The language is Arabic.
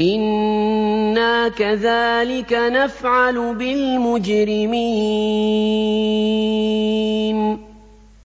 إِنَّا كَذَٰلِكَ نَفْعَلُ بِالْمُجْرِمِينَ